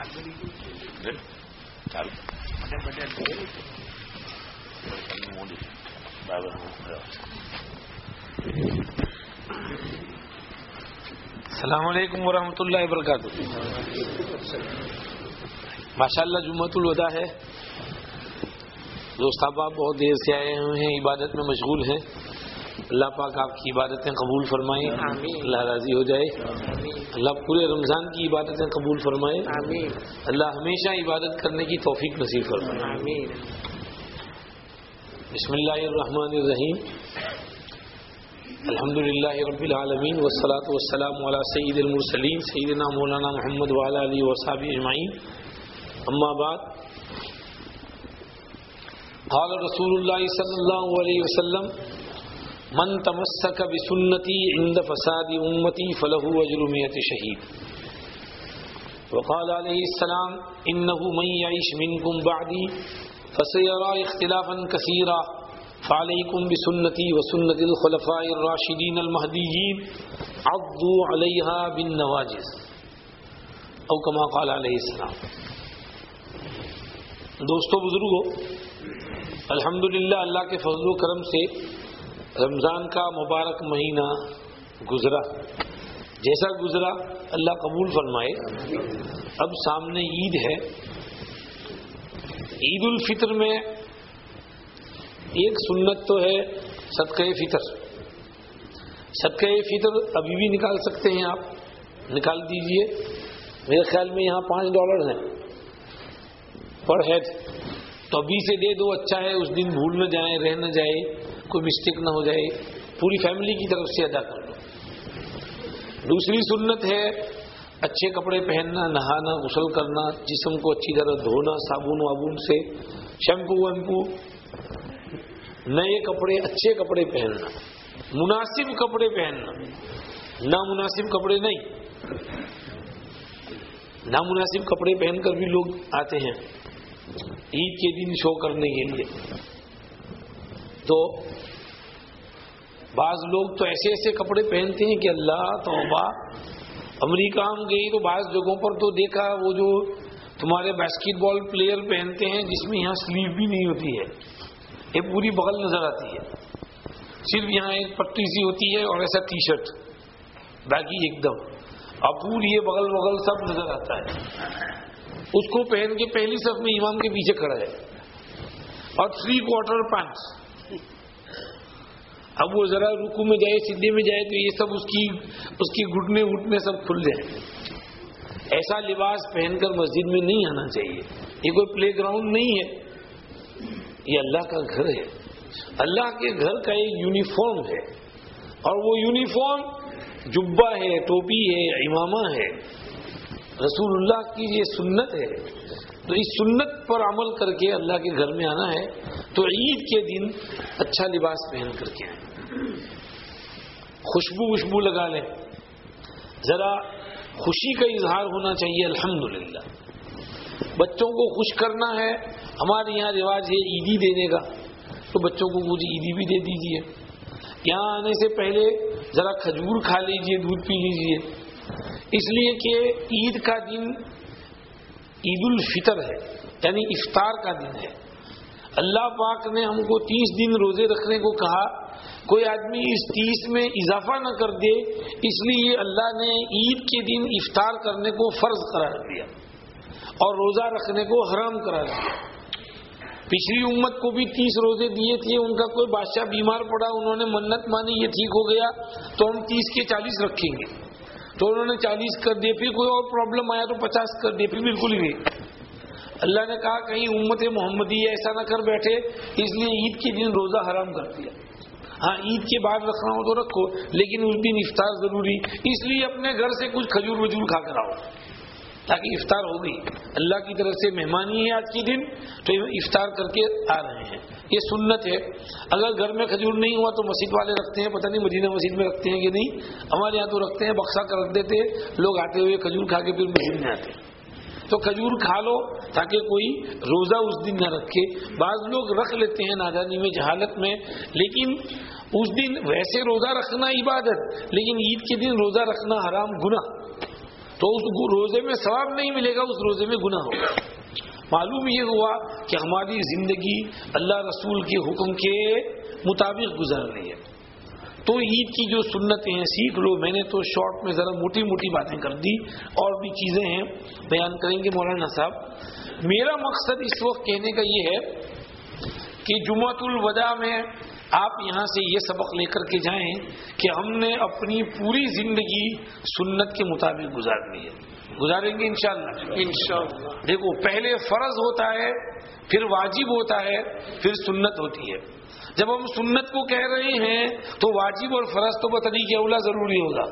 السلام علیکم ورحمۃ اللہ وبرکاتہ ماشاء اللہ جمعۃ الوداع ہے دوست احباب بہت دیر سے آئے ہوئے ہیں، عبادت میں مشغول ہیں۔ اللہ پاک آپ کی عبادتیں قبول فرمائیں اللہ راضی ہو جائے۔ اللہ پورے رمضان کی عبادتیں قبول فرمائے۔ اللہ ہمیشہ عبادت کرنے کی توفیق نصیب فرمائے۔ بسم اللہ الرحمن الرحیم۔ الحمد للہ رب العالمین والصلاة والسلام علی سید المرسلین سیدنا مولانا محمد وعلا علی وصحاب اجمعین۔ اما بعد قال رسول اللہ صلی اللہ علیہ وسلم من تمسک بسنتی عند فساد امتی فلہ اجر میت شہید. وقال علیہ السلام انه من يعيش منكم بعدي فسيرى اختلافا كثيرا فعليكم بسنتي وسنة الخلفاء الراشدين المهديين عضوا عليها بالنواجز او كما قال علیہ السلام. دوستو بزرگو، الحمدللہ اللہ کے فضل و کرم سے رمضان کا مبارک مہینہ گزرا۔ جیسا گزرا، اللہ قبول فرمائے۔ اب سامنے عید ہے۔ عید الفطر میں ایک سنت تو ہے صدقہ فطر۔ صدقہ فطر ابھی بھی نکال سکتے ہیں آپ۔ نکال دیجیے۔ میرے خیال میں یہاں پانچ ڈالر ہیں۔ پر ہیڈ، تو ابھی سے دے دو اچھا ہے، اس دن بھول نہ جائیں، رہ نہ جائے کوئی مسٹیک نہ ہو جائے، پوری فیملی کی طرف سے ادا کر لو دوسری سنت ہے، اچھے کپڑے پہننا، نہانا، غسل کرنا، جسم کو اچھی طرح دھونا، صابن وابن سے، شیمپو، ویمپو، نئے کپڑے، اچھے کپڑے پہننا۔ مناسب کپڑے پہننا۔ نامناسب کپڑے نہیں۔ نامناسب کپڑے پہن کر بھی لوگ آتے ہیں۔ عید کے دن شو کرنے کے لیے۔ تو بعض لوگ تو ایسے ایسے کپڑے پہنتے ہیں کہ اللہ توبہ امریکہ ہم گئی تو بعض جگہوں پر تو دیکھا وہ جو تمہارے باسکٹ بال پلیئر پہنتے ہیں جس میں یہاں سلیو بھی نہیں ہوتی ہے، یہ پوری بغل نظر آتی ہے۔ صرف یہاں ایک پٹی سی ہوتی ہے اور ایسا ٹی شرٹ باقی ایک دم اب پوری یہ بغل بغل سب نظر آتا ہے۔ اس کو پہن کے پہلی صف میں امام کے پیچھے کھڑا ہے۔ اور تھری کوارٹر پینٹس اب وہ ذرا رکو میں جائے، سیدھے میں جائے تو یہ سب اس کی اس کی گھٹنے وٹنے سب کھل جائیں۔ ایسا لباس پہن کر مسجد میں نہیں آنا چاہیے۔ یہ کوئی پلے گراؤنڈ نہیں ہے۔ یہ اللہ کا گھر ہے۔ اللہ کے گھر کا ایک یونیفارم ہے۔ اور وہ یونیفارم جبا ہے، ٹوپی ہے، امامہ ہے۔ رسول اللہ کی یہ سنت ہے۔ تو اس سنت پر عمل کر کے اللہ کے گھر میں آنا ہے۔ تو عید کے دن اچھا لباس پہن کر کے آئیں خوشبو وشبو لگا لیں۔ ذرا خوشی کا اظہار ہونا چاہیے، الحمدللہ۔ بچوں کو خوش کرنا ہے، ہمارے یہاں رواج ہے عیدی دینے کا۔ تو بچوں کو کچھ عیدی بھی دے دیجیے یہاں آنے سے پہلے ذرا کھجور کھا لیجیے دودھ پی لیجیے اس لیے کہ عید کا دن عید الفطر ہے یعنی افطار کا دن ہے۔ اللہ پاک نے ہم کو تیس دن روزے رکھنے کو کہا۔ کوئی آدمی اس تیس میں اضافہ نہ کر دے، اس لیے اللہ نے عید کے دن افطار کرنے کو فرض قرار دیا اور روزہ رکھنے کو حرام قرار دیا۔ پچھلی امت کو بھی تیس روزے دیے تھے، ان کا کوئی بادشاہ بیمار پڑا، انہوں نے منت مانی، یہ ٹھیک ہو گیا، تو ہم تیس کے چالیس رکھیں گے۔ تو انہوں نے چالیس کر دیے پھر کوئی اور پرابلم آیا تو پچاس کر دیے پھر بالکل ہی نہیں۔ اللہ نے کہا کہیں امت محمدی ایسا نہ کر بیٹھے، اس لیے عید کے دن روزہ حرام کر دیا۔ ہاں عید کے بعد رکھنا ہو تو رکھو، لیکن اس دن افطار ضروری۔ اس لیے اپنے گھر سے کچھ کھجور وجور کھا کر آؤ، تاکہ افطار ہو گئی اللہ کی طرف سے مہمانی ہے آج کے دن، تو افطار کر کے آ رہے ہیں۔ یہ سنت ہے۔ اگر گھر میں کھجور نہیں ہوا تو مسجد والے رکھتے ہیں، پتہ نہیں مدینہ مسجد میں رکھتے ہیں کہ نہیں۔ ہمارے یہاں تو رکھتے ہیں، بکسا کر رکھ دیتے لوگ آتے ہوئے کھجور کھا کے پھر مسجد میں آتے ہیں۔ تو کھجور کھا لو تاکہ کوئی روزہ اس دن نہ رکھے۔ بعض لوگ رکھ لیتے ہیں نادانی میں، جہالت میں، لیکن اس دن ویسے روزہ رکھنا عبادت، لیکن عید کے دن روزہ رکھنا حرام گنا تو اس روزے میں ثواب نہیں ملے گا، اس روزے میں گناہ ہوگا۔ معلوم یہ ہوا کہ ہماری زندگی اللہ رسول کے حکم کے مطابق گزر رہی ہے۔ تو عید کی جو سنتیں ہیں سیکھ لو۔ میں نے تو شارٹ میں ذرا موٹی موٹی باتیں کر دی اور بھی چیزیں ہیں۔ بیان کریں گے مولانا صاحب۔ میرا مقصد اس وقت کہنے کا یہ ہے کہ جمعۃ الوداع میں آپ یہاں سے یہ سبق لے کر کے جائیں کہ ہم نے اپنی پوری زندگی سنت کے مطابق گزارنی ہے۔ گزاریں گے انشاءاللہ۔ انشاءاللہ۔ دیکھو پہلے فرض ہوتا ہے پھر واجب ہوتا ہے پھر سنت ہوتی ہے۔ جب ہم سنت کو کہہ رہے ہیں تو واجب اور فرض تو بتنی کے اولا ضروری ہوگا۔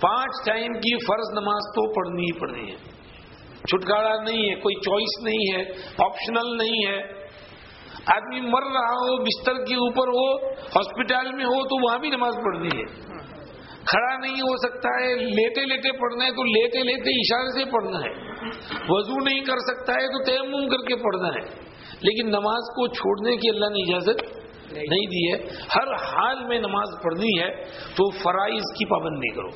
پانچ ٹائم کی فرض نماز تو پڑھنی ہی پڑھنی ہے۔ چھٹکارا نہیں ہے، کوئی چوائس نہیں ہے، آپشنل نہیں ہے۔ آدمی مر رہا ہو، بستر کے اوپر ہو، ہاسپٹل میں ہو تو وہاں بھی نماز پڑھنی ہے۔ کھڑا نہیں ہو سکتا ہے لیتے لیتے پڑھنا ہے تو لیتے لیتے اشارے سے پڑھنا ہے۔ وضو نہیں کر سکتا ہے تو تیمم کر کے پڑھنا ہے۔ لیکن نماز کو چھوڑنے کی اللہ نے اجازت نہیں دی ہے، ہر حال میں نماز پڑھنی ہے تو فرائض کی پابندی کرو۔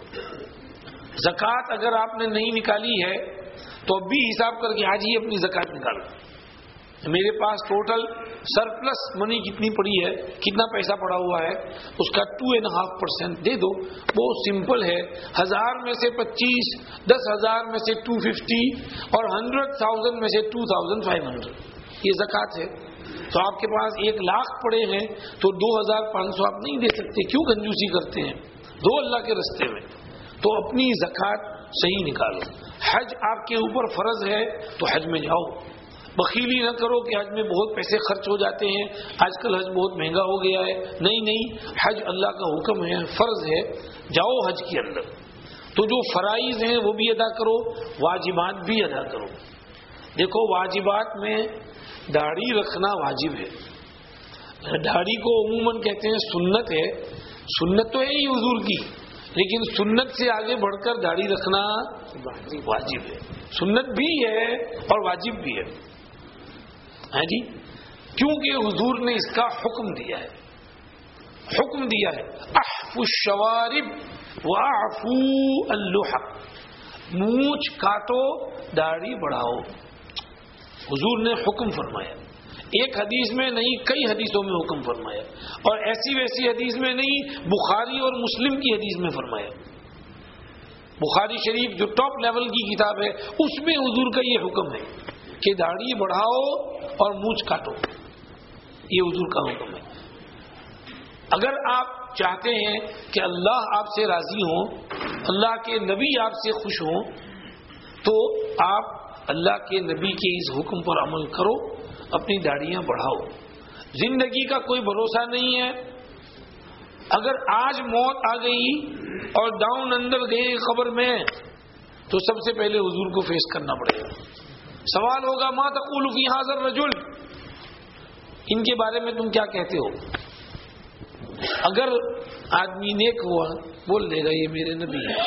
زکوٰۃ اگر آپ نے نہیں نکالی ہے تو اب بھی حساب کر کے آج ہی اپنی زکوٰۃ نکالو میرے پاس ٹوٹل سرپلس منی کتنی پڑی ہے، کتنا پیسہ پڑا ہوا ہے، اس کا ٹو اینڈ ہاف پرسینٹ دے دو۔ بہت سمپل ہے۔ ہزار میں سے پچیس، دس ہزار میں سے ٹو ففٹی اور ہنڈریڈ تھاؤزینڈ میں سے ٹو تھاؤزینڈ فائیو ہنڈریڈ یہ زکوٰۃ ہے۔ تو آپ کے پاس ایک لاکھ پڑے ہیں تو دو ہزار پانچ سو آپ نہیں دے سکتے، کیوں کنجوسی کرتے ہیں؟ دو اللہ کے رستے میں۔ تو اپنی زکوٰۃ صحیح نکالو۔ حج آپ کے اوپر فرض ہے تو حج میں جاؤ۔ بخیلی نہ کرو کہ حج میں بہت پیسے خرچ ہو جاتے ہیں۔ آج کل حج بہت مہنگا ہو گیا ہے۔ نہیں نہیں، حج اللہ کا حکم ہے، فرض ہے۔ جاؤ حج کے اندر۔ تو جو فرائض ہیں وہ بھی ادا کرو، واجبات بھی ادا کرو۔ دیکھو، واجبات میں داڑھی رکھنا واجب ہے۔ داڑھی کو عموماً کہتے ہیں سنت ہے۔ سنت تو ہے ہی حضور کی، لیکن سنت سے آگے بڑھ کر داڑھی رکھنا واجب ہے۔ سنت بھی ہے اور واجب بھی ہے۔ ہاں جی؟ کیونکہ حضور نے اس کا حکم دیا ہے۔ حکم دیا ہے۔ احف الشوارب وعفو اللحق مونچھ کاٹو، داڑھی بڑھاؤ۔ حضور نے حکم فرمایا۔ ایک حدیث میں نہیں، کئی حدیثوں میں حکم فرمایا۔ اور ایسی ویسی حدیث میں نہیں، بخاری اور مسلم کی حدیث میں فرمایا۔ بخاری شریف جو ٹاپ لیول کی کتاب ہے، اس میں حضور کا یہ حکم ہے کہ داڑھی بڑھاؤ اور مونچھ کاٹو۔ یہ حضور کا حکم ہے۔ اگر آپ چاہتے ہیں کہ اللہ آپ سے راضی ہوں، اللہ کے نبی آپ سے خوش ہوں، تو آپ اللہ کے نبی کے اس حکم پر عمل کرو، اپنی داڑیاں بڑھاؤ۔ زندگی کا کوئی بھروسہ نہیں ہے۔ اگر آج موت آ گئی اور ڈاؤن اندر گئے خبر میں، تو سب سے پہلے حضور کو فیس کرنا پڑے گا۔ سوال ہوگا، ماں تقول فی حاضر رجل؟ ان کے بارے میں تم کیا کہتے ہو؟ اگر آدمی نیک ہوا، بول دے گا، یہ میرے نبی ہے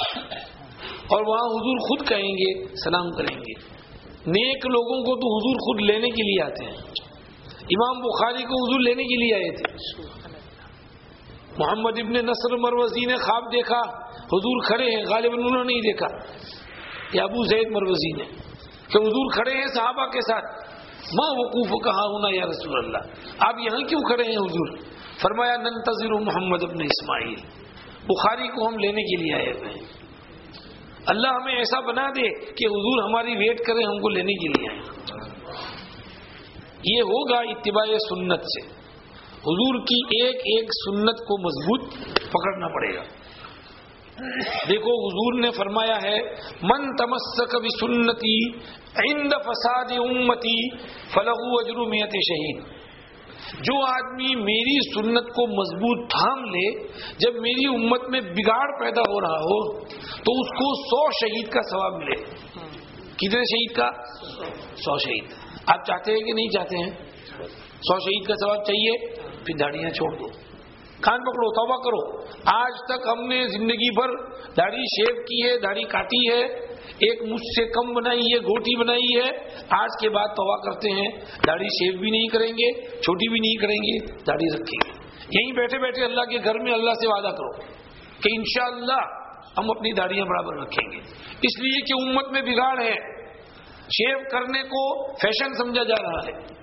اور وہاں حضور خود کہیں گے، سلام کریں گے۔ نیک لوگوں کو تو حضور خود لینے کے لیے آتے ہیں۔ امام بخاری کو حضور لینے کے لیے آئے تھے۔ محمد ابن نصر مروزی نے خواب دیکھا۔ حضور کھڑے ہیں غالب انہوں نے نہیں دیکھا۔ یا ابو زید مروزی نے۔ کہ حضور کھڑے ہیں صحابہ کے ساتھ۔ ماں وقوف کہا ہونا یا رسول اللہ؟ آپ یہاں کیوں کھڑے ہیں حضور؟ فرمایا، ننتظر محمد ابن اسماعیل۔ بخاری کو ہم لینے کے لیے آئے ہوئے ہیں۔ اللہ ہمیں ایسا بنا دے کہ حضور ہماری ویٹ کریں ہم کو لینے کے لیے یہ ہوگا اتباع سنت سے۔ حضور کی ایک ایک سنت کو مضبوط پکڑنا پڑے گا۔ دیکھو، حضور نے فرمایا ہے، من تمسک بھی سنتی عند فساد امتی فلغو اجرومیت شہید جو آدمی میری سنت کو مضبوط تھام لے، جب میری امت میں بگاڑ پیدا ہو رہا ہو، تو اس کو سو شہید کا ثواب ملے۔ کتنے شہید کا؟ سو شہید۔ آپ چاہتے ہیں کہ نہیں چاہتے ہیں؟ سو شہید کا ثواب چاہیے، پھر داڑیاں چھوڑ دو۔ کان پکڑو، توبہ کرو۔ آج تک ہم نے زندگی بھر داڑھی شیو کی ہے، داڑھی کاٹی ہے ایک مجھ سے کم بنائی ہے گوٹی بنائی ہے۔ آج کے بعد توبہ کرتے ہیں۔ داڑھی شیو بھی نہیں کریں گے، چھوٹی بھی نہیں کریں گے، داڑھی رکھیں گے۔ یہیں بیٹھے بیٹھے اللہ کے گھر میں اللہ سے وعدہ کرو کہ انشاءاللہ ہم اپنی داڑیاں برابر رکھیں گے۔ اس لیے کہ امت میں بگاڑ ہے۔ شیو کرنے کو فیشن سمجھا جا رہا ہے۔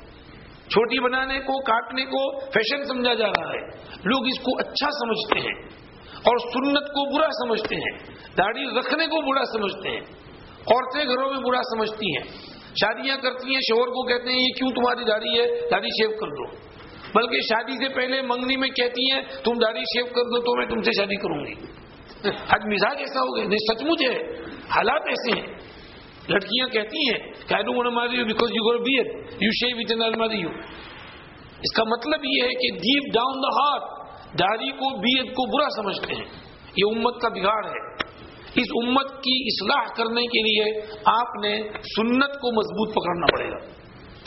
چھوٹی بنانے کو، کاٹنے کو فیشن سمجھا جا رہا ہے۔ لوگ اس کو اچھا سمجھتے ہیں۔ اور سنت کو برا سمجھتے ہیں، داڑھی رکھنے کو برا سمجھتے ہیں، عورتیں گھروں میں برا سمجھتی ہیں۔ شادیاں کرتی ہیں، شوہر کو کہتے ہیں، یہ کیوں تمہاری داڑھی ہے؟ داڑھی شیو کر دو۔ بلکہ شادی سے پہلے منگنی میں کہتی ہیں، تم داڑھی شیو کر دو تو میں تم سے شادی کروں گی۔ آج مزاج ایسا ہو گیا، نہیں، سچ مچ ہے۔ حالات ایسے ہیں۔ لڑکیاں کہتی ہیں کہ I don't marry you because you got beard you shave with marry you اس کا مطلب یہ ہے کہ ڈیپ ڈاؤن دا ہارٹ داڑھی کو بیت کو برا سمجھتے ہیں۔ یہ امت کا بگاڑ ہے۔ اس امت کی اصلاح کرنے کے لیے آپ نے سنت کو مضبوط پکڑنا پڑے گا۔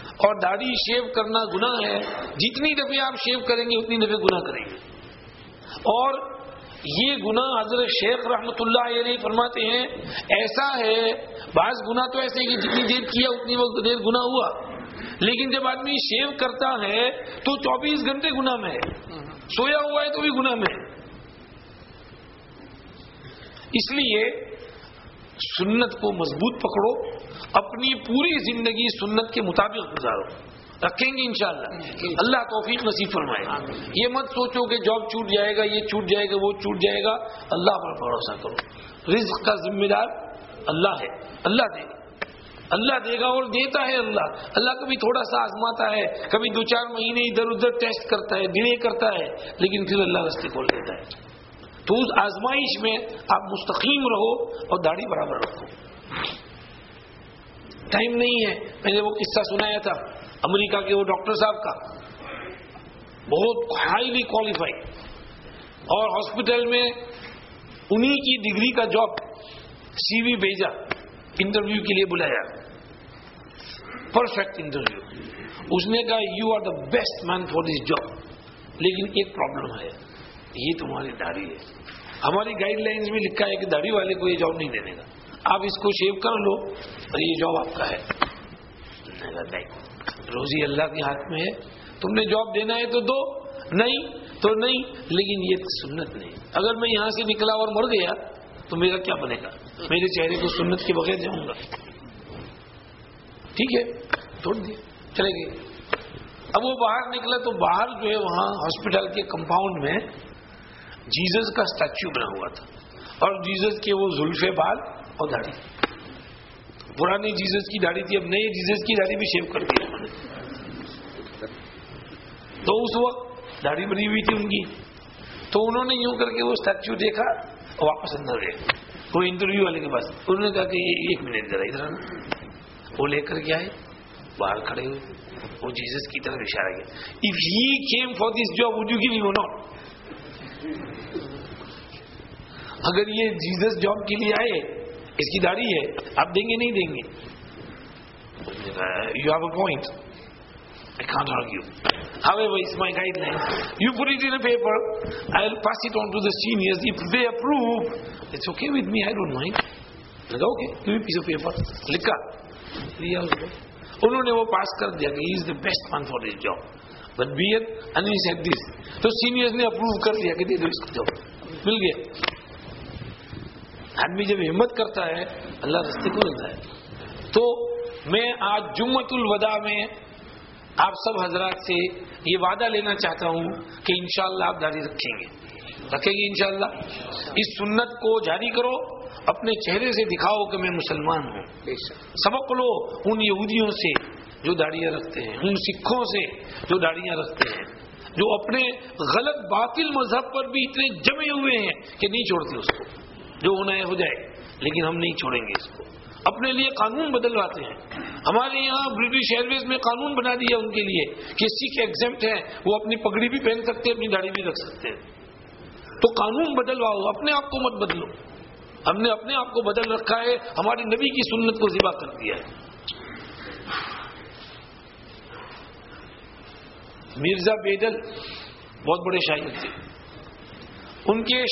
اور داڑھی شیو کرنا گناہ ہے۔ جتنی دفعہ آپ شیو کریں گے، اتنی دفعہ گناہ کریں گے۔ اور یہ گناہ حضرت شیخ رحمت اللہ علیہ فرماتے ہیں، ایسا ہے، بعض گناہ تو ایسے کہ جتنی دیر کیا، اتنی وقت دیر گناہ ہوا۔ لیکن جب آدمی شیو کرتا ہے، تو چوبیس گھنٹے گناہ میں ہے۔ سویا ہوا ہے تو بھی گناہ میں۔ اس لیے سنت کو مضبوط پکڑو اپنی پوری زندگی سنت کے مطابق گزارو۔ رکھیں گے انشاءاللہ۔ اللہ توفیق نصیب فرمائے۔ یہ مت سوچو کہ جاب چھوٹ جائے گا یہ چھوٹ جائے گا وہ چھوٹ جائے گا۔ اللہ پر بھروسہ کرو۔ رزق کا ذمہ دار اللہ ہے۔ اللہ دے۔ گا اللہ دے گا اور دیتا ہے اللہ۔ اللہ کبھی تھوڑا سا آزماتا ہے، کبھی دو چار مہینے ادھر ادھر ٹیسٹ کرتا ہے، ڈیلے کرتا ہے، لیکن پھر اللہ رستے کھول دیتا ہے۔ تو اس آزمائش میں آپ مستقیم رہو اور داڑھی برابر رکھو۔ ٹائم نہیں ہے۔ میں نے وہ قصہ سنایا تھا امریکہ کے وہ ڈاکٹر صاحب کا۔ بہت ہائیلی کوالیفائڈ اور ہاسپٹل میں انہی کی ڈگری کا جاب سی وی بھیجا۔ انٹرویو کے لیے بلایا۔ پرفیکٹ انٹرویو اس نے کہا you are the best man for this job لیکن ایک پرابلم ہے۔ یہ تمہاری داڑھی ہے۔ ہماری گائیڈ لائنز میں لکھا ہے کہ داڑھی والے کو یہ جاب نہیں دینے کا۔ آپ اس کو شیو کر لو۔ اور یہ جاب آپ کا ہے۔ روزی اللہ کے ہاتھ میں ہے۔ تم نے جاب دینا ہے تو دو۔ نہیں تو نہیں۔ لیکن یہ سنت نہیں۔ اگر میں یہاں سے نکلا اور مر گیا تو میرا کیا بنے گا؟ میرے چہرے کو سنت کے بغیر جاؤں گا۔ ٹھیک ہے توڑ دیا، چلے گئے۔ اب وہ باہر نکلا تو باہر جو ہے وہاں ہاسپٹل کے کمپاؤنڈ میں جیزس کا اسٹیچو بنا ہوا تھا۔ اور جیزس کے وہ زلف بال اور داڑھی۔ پرانی جیزس کی داڑھی تھی، اب نئے جیزس کی داڑھی بھی شیو کر دیا تو اس وقت داڑھی بنی ہوئی تھی ان کی۔ تو انہوں نے یوں کر کے وہ اسٹیچو دیکھا اور واپس اندر گئے۔ وہ انٹرویو والے کے پاس۔ انہوں نے کہا کہ ایک منٹ ذرا ادھر وہ لے کر کے آئے، باہر کھڑے ہوئے۔ وہ جیزس کی طرف اشارہ کیا۔ If he came for this job would you give you not اگر یہ جیزس جاب کے لیے آئے، اس کی داڑھی ہے، آپ دیں گے نہیں دیں گے؟ You have a point I can't argue. However, it's my guideline. You put it in a paper, I'll pass it on to the seniors. If they approve, it's okay with me, I don't mind. لگا okay give me a piece of paper. لکھا لیا اس کو انہوں نے وہ پاس کر دیا کہ is the best one for this job but beard and set this تو سینئرز نے اپروو کر لیا کہ دے دو اس کو جاب مل گیا آدمی جب ہمت کرتا ہے اللہ رستے کو ملتا ہے تو میں آج جمعت الوداع میں آپ سب حضرات سے یہ وعدہ لینا چاہتا ہوں کہ انشاءاللہ آپ جاری رکھیں گے۔ رکھیں گے انشاءاللہ۔ اس سنت کو جاری کرو اپنے چہرے سے دکھاؤ کہ میں مسلمان ہوں۔ سبق لو ان یہودیوں سے جو داڑیاں رکھتے ہیں ان سکھوں سے جو داڑیاں رکھتے ہیں جو اپنے غلط باطل مذہب پر بھی اتنے جمے ہوئے ہیں کہ نہیں چھوڑتے اس کو۔ جو ہونا ہے ہو جائے لیکن ہم نہیں چھوڑیں گے اس کو۔ اپنے لیے قانون بدلواتے ہیں۔ ہمارے یہاں برٹش ایئر ویز میں قانون بنا دیا ان کے لیے کہ سکھ ایگزمٹ ہیں، وہ اپنی پگڑی بھی پہن سکتے ہیں، اپنی داڑھی بھی رکھ سکتے ہیں۔ تو قانون بدلواؤ اپنے آپ کو مت بدلو۔ ہم نے اپنے آپ کو بدل رکھا ہے ہماری نبی کی سنت کو ذبح کر دیا ہے۔ مرزا بیدل بہت بڑے شاعر تھے۔ ان کے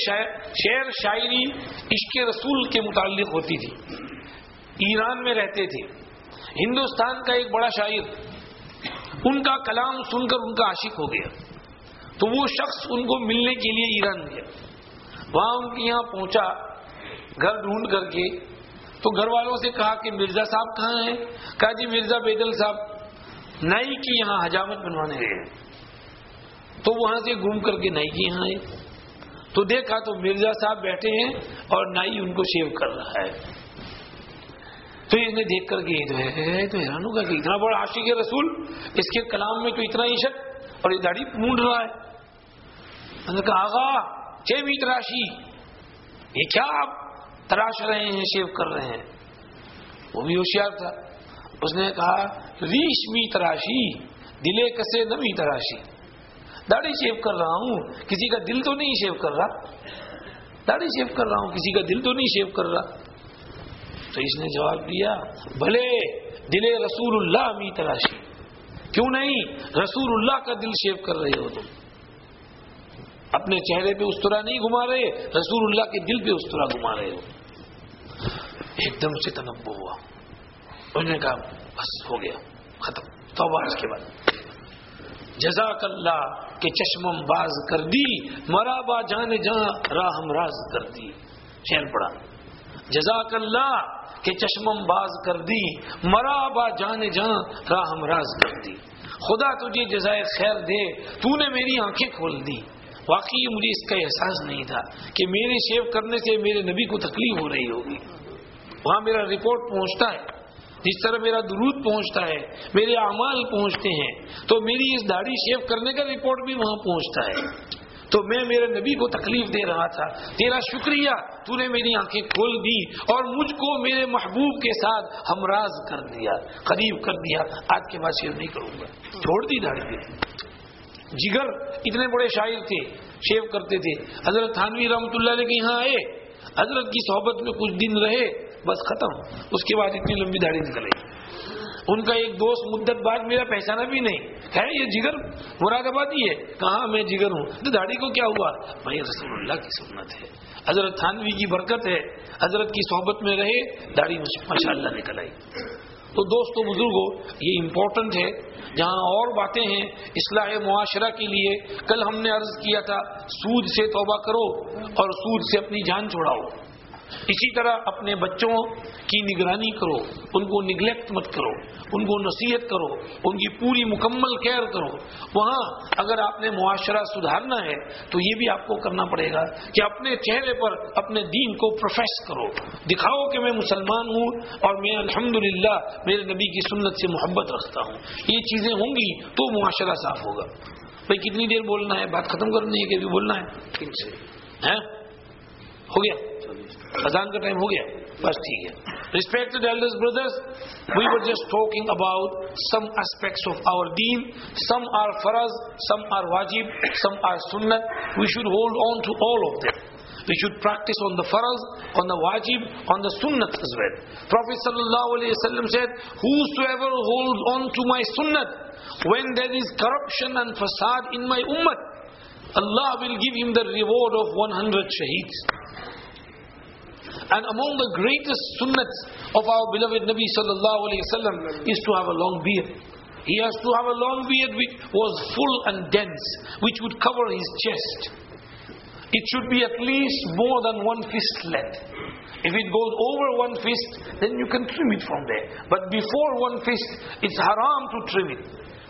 شعر شاعری عشق رسول کے متعلق ہوتی تھی۔ ایران میں رہتے تھے۔ ہندوستان کا ایک بڑا شاعر، ان کا کلام سن کر ان کا عاشق ہو گیا۔ تو وہ شخص ان کو ملنے کے لیے ایران گیا۔ وہاں ان کے یہاں پہنچا، گھر ڈھونڈ کر کے۔ تو گھر والوں سے کہا کہ مرزا صاحب کہاں ہیں؟ کہا جی مرزا بیدل صاحب نئی کی یہاں حجامت بنوانے گئے۔ تو وہاں سے گھوم کر کے نئی کی یہاں آئے۔ تو دیکھا تو مرزا صاحب بیٹھے ہیں اور نائی ان کو شیو کر رہا ہے۔ تو اس نے دیکھ کر کے تو ہے تو حیران ہوگا کہ اتنا بڑا عاشق رسول، اس کے کلام میں تو اتنا عشق اور یہ داڑھی مونڈ رہا ہے۔ نے کہا، آغا، چھ بھی تراشی یہ کیا آپ تراش رہے ہیں، شیو کر رہے ہیں؟ وہ بھی ہوشیار تھا۔ اس نے کہا ریشمی تراشی دلے کسے نمی تراشی داڑھی شیو کر رہا ہوں، کسی کا دل تو نہیں شیو کر رہا۔ داڑھی شیو کر رہا ہوں، کسی کا دل تو نہیں شیو کر رہا۔ تو اس نے جواب دیا، بھلے دل رسول اللہ می تراشی کیوں نہیں؟ رسول اللہ کا دل شیو کر رہے ہو تم۔ اپنے چہرے پہ اس طرح نہیں گھما رہے رسول اللہ کے دل پہ اس طرح گھما رہے ہو۔ ایک دم سے تنبو ہوا۔ انہوں نے کہا، بس ہو گیا، ختم۔ تو اس کے بعد۔ جزاک اللہ کے چشمم باز کر دی، مرا با جان جہاں راہم راز کر دی۔ شیر پڑا جزاک اللہ کے چشمم باز کر دی، مرا با جان جہاں راہم راز کر دی۔ خدا تجھے جزائے خیر دے تو نے میری آنکھیں کھول دی۔ واقعی مجھے اس کا احساس نہیں تھا کہ میرے شیو کرنے سے میرے نبی کو تکلیف ہو رہی ہوگی۔ وہاں میرا رپورٹ پہنچتا ہے۔ جس طرح میرا درود پہنچتا ہے، میرے اعمال پہنچتے ہیں، تو میری اس داڑھی شیو کرنے کا رپورٹ بھی وہاں پہنچتا ہے۔ تو میں میرے نبی کو تکلیف دے رہا تھا۔ تیرا شکریہ، تو نے میری آنکھیں کھول دی اور مجھ کو میرے محبوب کے ساتھ ہمراز کر دیا، قریب کر دیا۔ آج کے بعد شیو نہیں کروں گا۔ چھوڑ دی داڑھی جگر اتنے بڑے شاعر تھے، شیو کرتے تھے۔ حضرت تھانوی رحمۃ اللہ علیہ کے یہاں آئے۔ حضرت کی صحبت میں کچھ دن رہے، بس ختم۔ اس کے بعد اتنی لمبی داڑھی نکل گئی ان کا ایک دوست مدت بعد میرا پہچانا بھی نہیں۔ ہے یہ جگر؟ مراد آبادی ہے۔ کہاں میں جگر ہوں؟ تو داڑھی کو کیا ہوا؟ بھائی رسول اللہ کی سنت ہے۔ حضرت تھانوی کی برکت ہے۔ حضرت کی صحبت میں رہے، داڑھی ماشاء اللہ نکل آئی۔ تو دوستو بزرگوں یہ امپورٹنٹ ہے۔ جہاں اور باتیں ہیں، اصلاح معاشرہ کے لیے۔ کل ہم نے عرض کیا تھا، سود سے توبہ کرو اور سود سے اپنی جان چھوڑاؤ اسی طرح اپنے بچوں کی نگرانی کرو ان کو نگلیکٹ مت کرو ان کو نصیحت کرو ان کی پوری مکمل کیئر کرو۔ وہاں اگر آپ نے معاشرہ سدھارنا ہے تو یہ بھی آپ کو کرنا پڑے گا کہ اپنے چہرے پر اپنے دین کو پروفیس کرو۔ دکھاؤ کہ میں مسلمان ہوں اور میں الحمدللہ میرے نبی کی سنت سے محبت رکھتا ہوں۔ یہ چیزیں ہوں گی تو معاشرہ صاف ہوگا۔ بھائی کتنی دیر بولنا ہے؟ بات ختم کرنی ہے کہ بھی بولنا ہے؟ ہو گیا؟ Adhan time ho gaya. Bas thi. Respected eldest brothers, we were just talking about some aspects of our deen. Some are faraz, some are wajib, some are sunnah. We should hold on to all of them. We should practice on the faraz, on the wajib, on the sunnat as well. Prophet ﷺ said, Whosoever holds on to my sunnat, when there is corruption and fasad in my ummah, Allah will give him the reward of 100 shaheeds. And among the greatest sunnats of our beloved Nabi sallallahu alayhi wasallam is to have a long beard. He has to have a long beard which was full and dense, which would cover his chest. It should be at least more than one fist length. If it goes over one fist, then you can trim it from there. But before one fist, it's haram to trim it.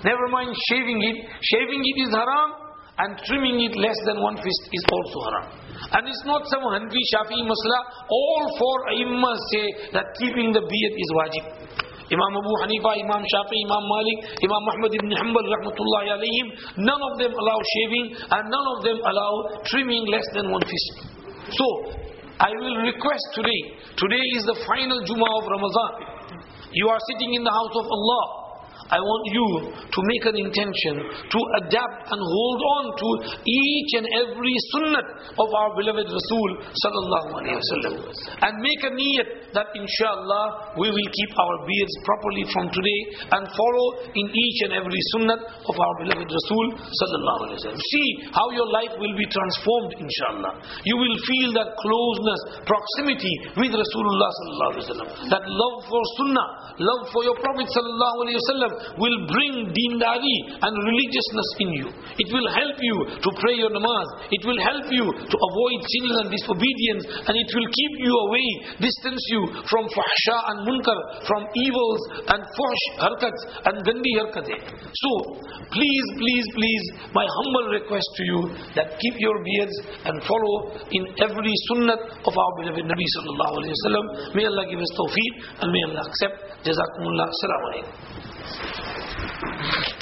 Never mind shaving it. Shaving it is haram, and trimming it less than one fist is also haram. And it's not some Hanfi Shafi masla. All four Aimma say that keeping the beard is wajib. Imam Abu Hanifa, Imam Shafi, Imam Malik, Imam Muhammad ibn Hanbal, rahmatullahi alayhim, none of them allow shaving and none of them allow trimming less than one fist. So, I will request today, today is the final Jummah of Ramadan. You are sitting in the house of Allah. I want you to make an intention to adapt and hold on to each and every sunnat of our beloved Rasul sallallahu alayhi wasallam and make a niyat that inshallah we will keep our beards properly from today and follow in each and every sunnat of our beloved Rasul sallallahu alayhi wasallam. See how your life will be transformed inshallah. You will feel that closeness, proximity with Rasulullah sallallahu alayhi wasallam. That love for sunnah, love for your Prophet sallallahu alayhi wasallam will bring deendari and religiousness in you. It will help you to pray your namaz. It will help you to avoid sins and disobedience and it will keep you away, distance you from fahsha and munkar, from evils and fuhsh harkats and gandi harkate. So, please, please, please, my humble request to you that keep your beards and follow in every sunnat of our beloved Nabi sallallahu alayhi wa sallam. May Allah give us tawfiq and may Allah accept. Jazakumullah. Assalamu alaikum. Thank you.